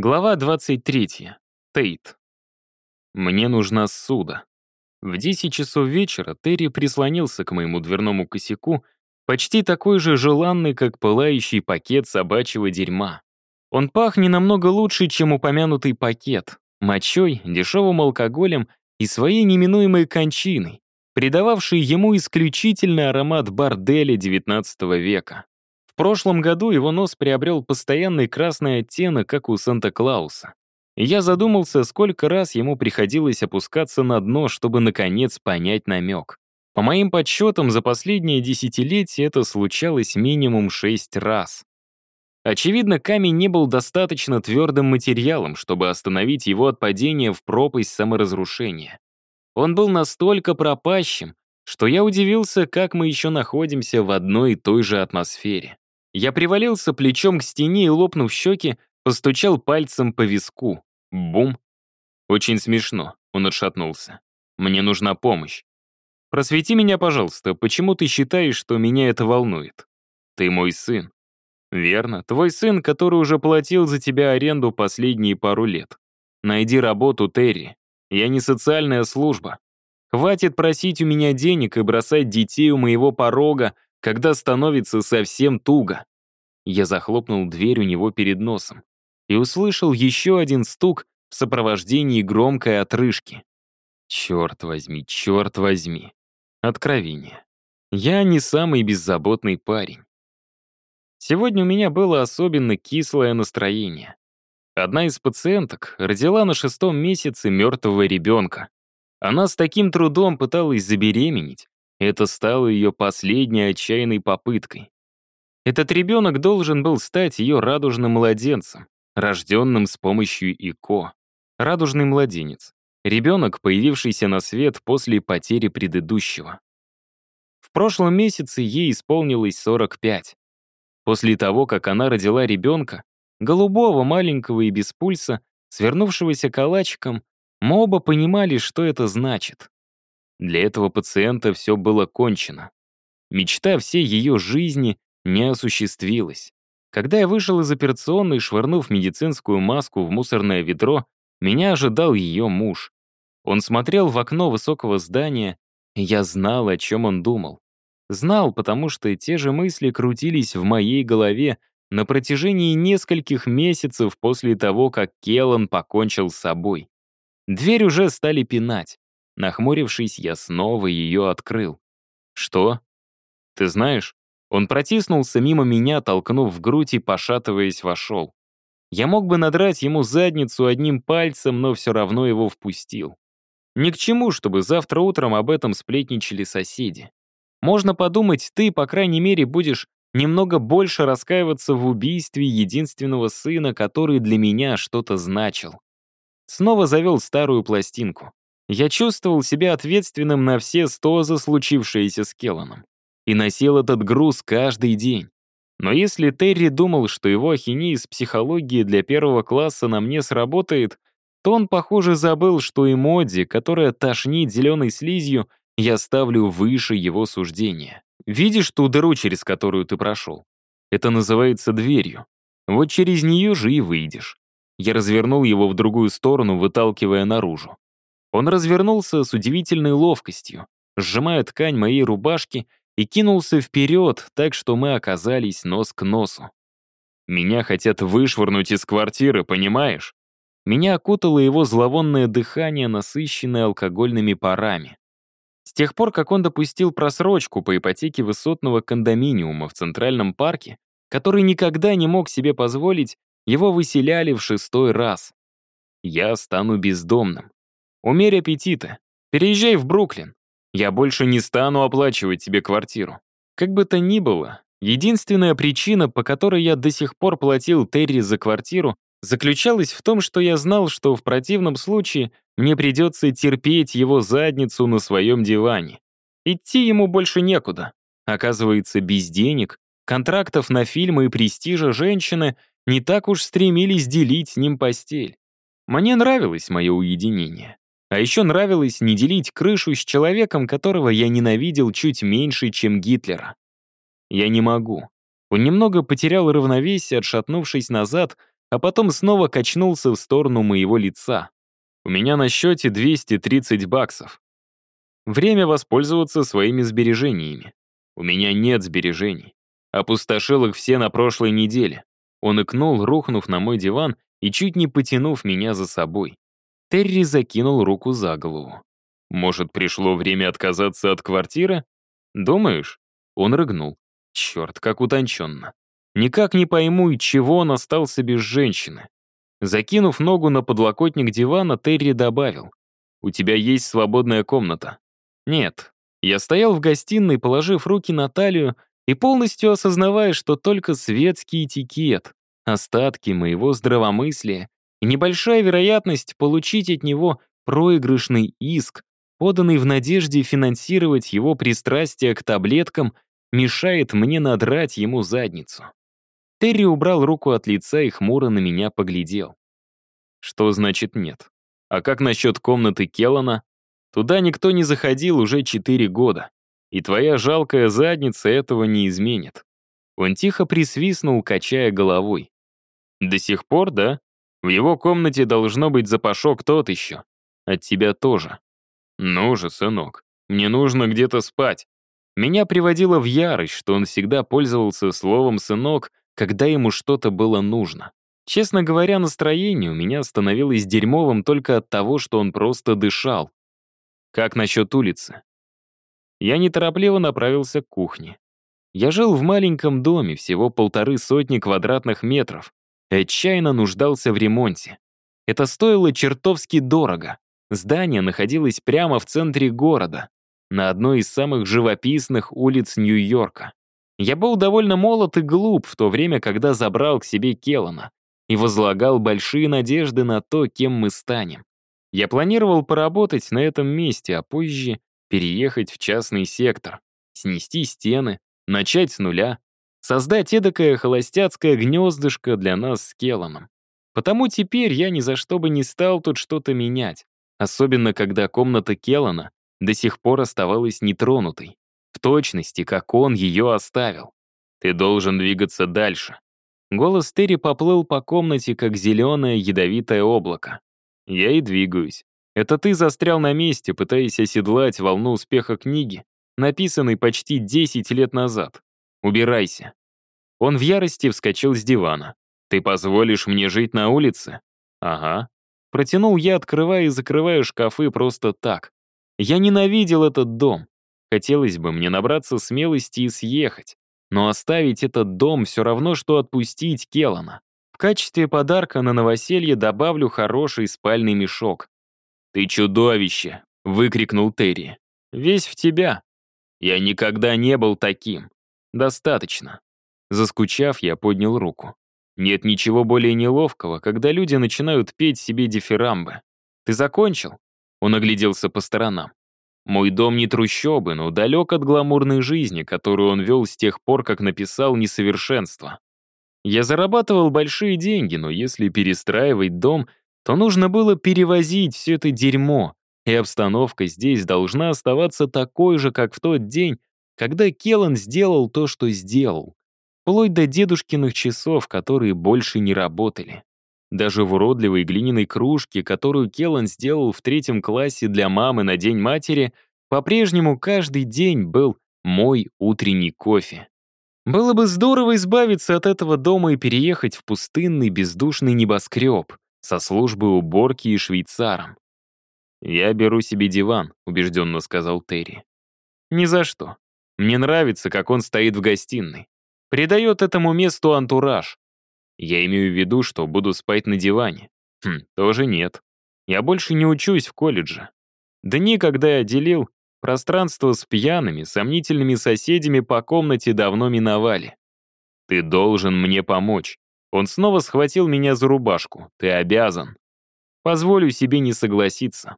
Глава 23. Тейт. Мне нужна суда. В 10 часов вечера Терри прислонился к моему дверному косяку, почти такой же желанный, как пылающий пакет собачьего дерьма. Он пах не намного лучше, чем упомянутый пакет, мочой, дешевым алкоголем и своей неминуемой кончиной, придававшей ему исключительный аромат борделя XIX века прошлом году его нос приобрел постоянный красный оттенок, как у Санта-Клауса. Я задумался, сколько раз ему приходилось опускаться на дно, чтобы, наконец, понять намек. По моим подсчетам, за последние десятилетия это случалось минимум шесть раз. Очевидно, камень не был достаточно твердым материалом, чтобы остановить его от падения в пропасть саморазрушения. Он был настолько пропащим, что я удивился, как мы еще находимся в одной и той же атмосфере. Я привалился плечом к стене и, лопнув щеки, постучал пальцем по виску. Бум. Очень смешно. Он отшатнулся. Мне нужна помощь. Просвети меня, пожалуйста, почему ты считаешь, что меня это волнует? Ты мой сын. Верно, твой сын, который уже платил за тебя аренду последние пару лет. Найди работу, Терри. Я не социальная служба. Хватит просить у меня денег и бросать детей у моего порога, когда становится совсем туго. Я захлопнул дверь у него перед носом и услышал еще один стук в сопровождении громкой отрыжки. Черт возьми, черт возьми. Откровение. Я не самый беззаботный парень. Сегодня у меня было особенно кислое настроение. Одна из пациенток родила на шестом месяце мертвого ребенка. Она с таким трудом пыталась забеременеть. Это стало ее последней отчаянной попыткой. Этот ребенок должен был стать ее радужным младенцем, рожденным с помощью ИКО. Радужный младенец. Ребенок, появившийся на свет после потери предыдущего. В прошлом месяце ей исполнилось 45. После того, как она родила ребенка, голубого, маленького и без пульса, свернувшегося калачиком, мы оба понимали, что это значит. Для этого пациента все было кончено. Мечта всей ее жизни не осуществилось. Когда я вышел из операционной, швырнув медицинскую маску в мусорное ведро, меня ожидал ее муж. Он смотрел в окно высокого здания, и я знал, о чем он думал. Знал, потому что те же мысли крутились в моей голове на протяжении нескольких месяцев после того, как Келлан покончил с собой. Дверь уже стали пинать. Нахмурившись, я снова ее открыл. «Что?» «Ты знаешь, он протиснулся мимо меня, толкнув в грудь и, пошатываясь, вошел. Я мог бы надрать ему задницу одним пальцем, но все равно его впустил. Ни к чему, чтобы завтра утром об этом сплетничали соседи. Можно подумать, ты, по крайней мере, будешь немного больше раскаиваться в убийстве единственного сына, который для меня что-то значил. Снова завел старую пластинку. Я чувствовал себя ответственным на все сто за случившееся с Келланом и носил этот груз каждый день. Но если Терри думал, что его ахинея из психологии для первого класса на мне сработает, то он, похоже, забыл, что и Модди, которая тошнит зеленой слизью, я ставлю выше его суждения. Видишь ту дыру, через которую ты прошел? Это называется дверью. Вот через нее же и выйдешь. Я развернул его в другую сторону, выталкивая наружу. Он развернулся с удивительной ловкостью, сжимая ткань моей рубашки и кинулся вперед, так что мы оказались нос к носу. Меня хотят вышвырнуть из квартиры, понимаешь? Меня окутало его зловонное дыхание, насыщенное алкогольными парами. С тех пор, как он допустил просрочку по ипотеке высотного кондоминиума в Центральном парке, который никогда не мог себе позволить, его выселяли в шестой раз. Я стану бездомным. Умерь аппетиты. Переезжай в Бруклин. Я больше не стану оплачивать тебе квартиру. Как бы то ни было, единственная причина, по которой я до сих пор платил Терри за квартиру, заключалась в том, что я знал, что в противном случае мне придется терпеть его задницу на своем диване. Идти ему больше некуда. Оказывается, без денег, контрактов на фильмы и престижа женщины не так уж стремились делить с ним постель. Мне нравилось мое уединение. А еще нравилось не делить крышу с человеком, которого я ненавидел чуть меньше, чем Гитлера. Я не могу. Он немного потерял равновесие, отшатнувшись назад, а потом снова качнулся в сторону моего лица. У меня на счете 230 баксов. Время воспользоваться своими сбережениями. У меня нет сбережений. Опустошил их все на прошлой неделе. Он икнул, рухнув на мой диван и чуть не потянув меня за собой. Терри закинул руку за голову. «Может, пришло время отказаться от квартиры?» «Думаешь?» Он рыгнул. Черт, как утонченно. Никак не пойму, и чего он остался без женщины. Закинув ногу на подлокотник дивана, Терри добавил. «У тебя есть свободная комната?» «Нет». Я стоял в гостиной, положив руки на талию и полностью осознавая, что только светский этикет, остатки моего здравомыслия и небольшая вероятность получить от него проигрышный иск, поданный в надежде финансировать его пристрастие к таблеткам, мешает мне надрать ему задницу. Терри убрал руку от лица и хмуро на меня поглядел. Что значит нет? А как насчет комнаты Келлана? Туда никто не заходил уже четыре года. И твоя жалкая задница этого не изменит. Он тихо присвистнул, качая головой. До сих пор, да? В его комнате должно быть запашок тот еще. От тебя тоже. Ну же, сынок, мне нужно где-то спать. Меня приводило в ярость, что он всегда пользовался словом «сынок», когда ему что-то было нужно. Честно говоря, настроение у меня становилось дерьмовым только от того, что он просто дышал. Как насчет улицы? Я неторопливо направился к кухне. Я жил в маленьком доме, всего полторы сотни квадратных метров, и отчаянно нуждался в ремонте. Это стоило чертовски дорого. Здание находилось прямо в центре города, на одной из самых живописных улиц Нью-Йорка. Я был довольно молод и глуп в то время, когда забрал к себе Келлана и возлагал большие надежды на то, кем мы станем. Я планировал поработать на этом месте, а позже переехать в частный сектор, снести стены, начать с нуля, создать эдакое холостяцкое гнездышко для нас с Келланом. Потому теперь я ни за что бы не стал тут что-то менять, особенно когда комната Келлана до сих пор оставалась нетронутой в точности, как он ее оставил. Ты должен двигаться дальше. Голос Терри поплыл по комнате, как зеленое ядовитое облако. Я и двигаюсь. Это ты застрял на месте, пытаясь оседлать волну успеха книги, написанной почти 10 лет назад. Убирайся. Он в ярости вскочил с дивана. Ты позволишь мне жить на улице? Ага. Протянул я, открывая и закрывая шкафы просто так. Я ненавидел этот дом. Хотелось бы мне набраться смелости и съехать. Но оставить этот дом все равно, что отпустить Келлана. В качестве подарка на новоселье добавлю хороший спальный мешок. «Ты чудовище!» — выкрикнул Терри. «Весь в тебя. Я никогда не был таким. Достаточно». Заскучав, я поднял руку. Нет ничего более неловкого, когда люди начинают петь себе дифирамбы. «Ты закончил?» Он огляделся по сторонам. Мой дом не трущобы, но далек от гламурной жизни, которую он вел с тех пор, как написал «Несовершенство». Я зарабатывал большие деньги, но если перестраивать дом, то нужно было перевозить все это дерьмо, и обстановка здесь должна оставаться такой же, как в тот день, когда Келлан сделал то, что сделал. Вплоть до дедушкиных часов, которые больше не работали. Даже в уродливой глиняной кружке, которую Келлан сделал в третьем классе для мамы на День матери, по-прежнему каждый день был мой утренний кофе. Было бы здорово избавиться от этого дома и переехать в пустынный бездушный небоскреб со службой уборки и швейцаром. «Я беру себе диван», — убежденно сказал Терри. «Ни за что. Мне нравится, как он стоит в гостиной. Придает этому месту антураж. Я имею в виду, что буду спать на диване. Хм, тоже нет. Я больше не учусь в колледже. Дни, когда я делил пространство с пьяными, сомнительными соседями по комнате давно миновали. Ты должен мне помочь. Он снова схватил меня за рубашку. Ты обязан. Позволю себе не согласиться.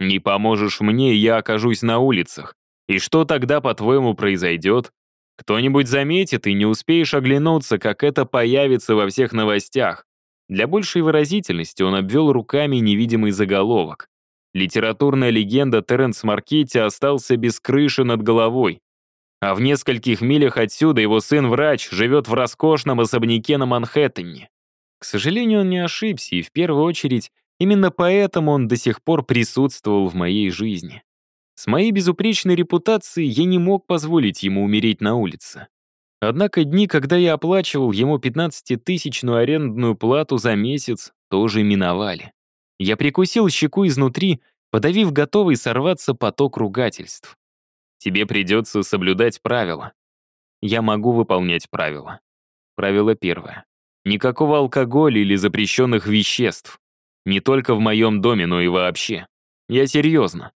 Не поможешь мне, я окажусь на улицах. И что тогда, по-твоему, произойдет? Кто-нибудь заметит, и не успеешь оглянуться, как это появится во всех новостях. Для большей выразительности он обвел руками невидимый заголовок. Литературная легенда Теренс Маркетти остался без крыши над головой. А в нескольких милях отсюда его сын-врач живет в роскошном особняке на Манхэттене. К сожалению, он не ошибся, и в первую очередь именно поэтому он до сих пор присутствовал в моей жизни. С моей безупречной репутацией я не мог позволить ему умереть на улице. Однако дни, когда я оплачивал ему 15-тысячную арендную плату за месяц, тоже миновали. Я прикусил щеку изнутри, подавив готовый сорваться поток ругательств. Тебе придется соблюдать правила. Я могу выполнять правила. Правило первое. Никакого алкоголя или запрещенных веществ. Не только в моем доме, но и вообще. Я серьезно.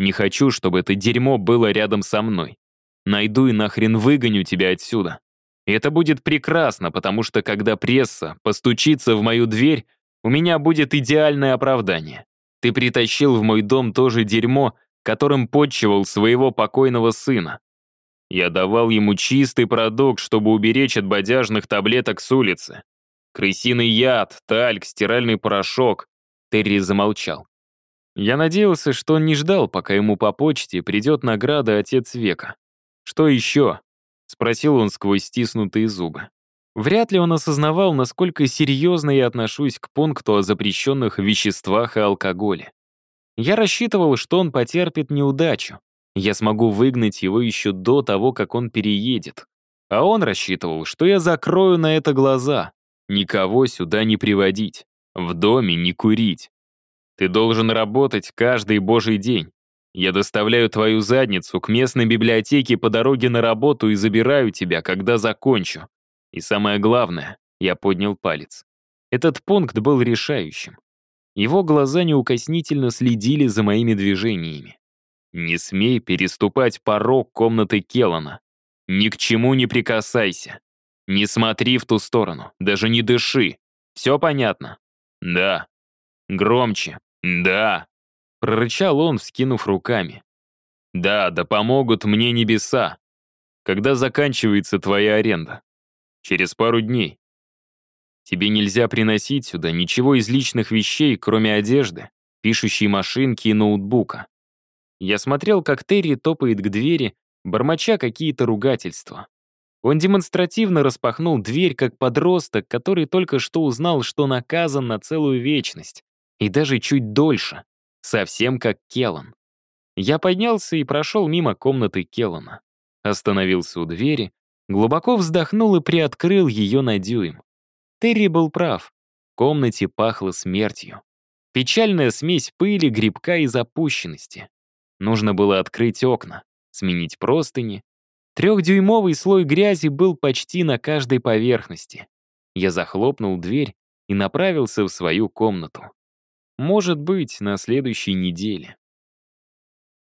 Не хочу, чтобы это дерьмо было рядом со мной. Найду и нахрен выгоню тебя отсюда. И это будет прекрасно, потому что когда пресса постучится в мою дверь, у меня будет идеальное оправдание. Ты притащил в мой дом то же дерьмо, которым подчивал своего покойного сына. Я давал ему чистый продукт, чтобы уберечь от бодяжных таблеток с улицы. Крысиный яд, тальк, стиральный порошок. Терри замолчал. Я надеялся, что он не ждал, пока ему по почте придет награда «Отец века». «Что еще?» — спросил он сквозь стиснутые зубы. Вряд ли он осознавал, насколько серьезно я отношусь к пункту о запрещенных веществах и алкоголе. Я рассчитывал, что он потерпит неудачу. Я смогу выгнать его еще до того, как он переедет. А он рассчитывал, что я закрою на это глаза. Никого сюда не приводить. В доме не курить. Ты должен работать каждый божий день. Я доставляю твою задницу к местной библиотеке по дороге на работу и забираю тебя, когда закончу. И самое главное, я поднял палец. Этот пункт был решающим. Его глаза неукоснительно следили за моими движениями. «Не смей переступать порог комнаты Келлана. Ни к чему не прикасайся. Не смотри в ту сторону, даже не дыши. Все понятно?» «Да». «Громче». «Да». Прорычал он, вскинув руками. «Да, да помогут мне небеса. Когда заканчивается твоя аренда?» Через пару дней. Тебе нельзя приносить сюда ничего из личных вещей, кроме одежды, пишущей машинки и ноутбука. Я смотрел, как Терри топает к двери, бормоча какие-то ругательства. Он демонстративно распахнул дверь, как подросток, который только что узнал, что наказан на целую вечность. И даже чуть дольше. Совсем как Келлан. Я поднялся и прошел мимо комнаты Келлана. Остановился у двери, Глубоко вздохнул и приоткрыл ее на дюйм. Терри был прав. В комнате пахло смертью. Печальная смесь пыли, грибка и запущенности. Нужно было открыть окна, сменить простыни. Трехдюймовый слой грязи был почти на каждой поверхности. Я захлопнул дверь и направился в свою комнату. Может быть, на следующей неделе.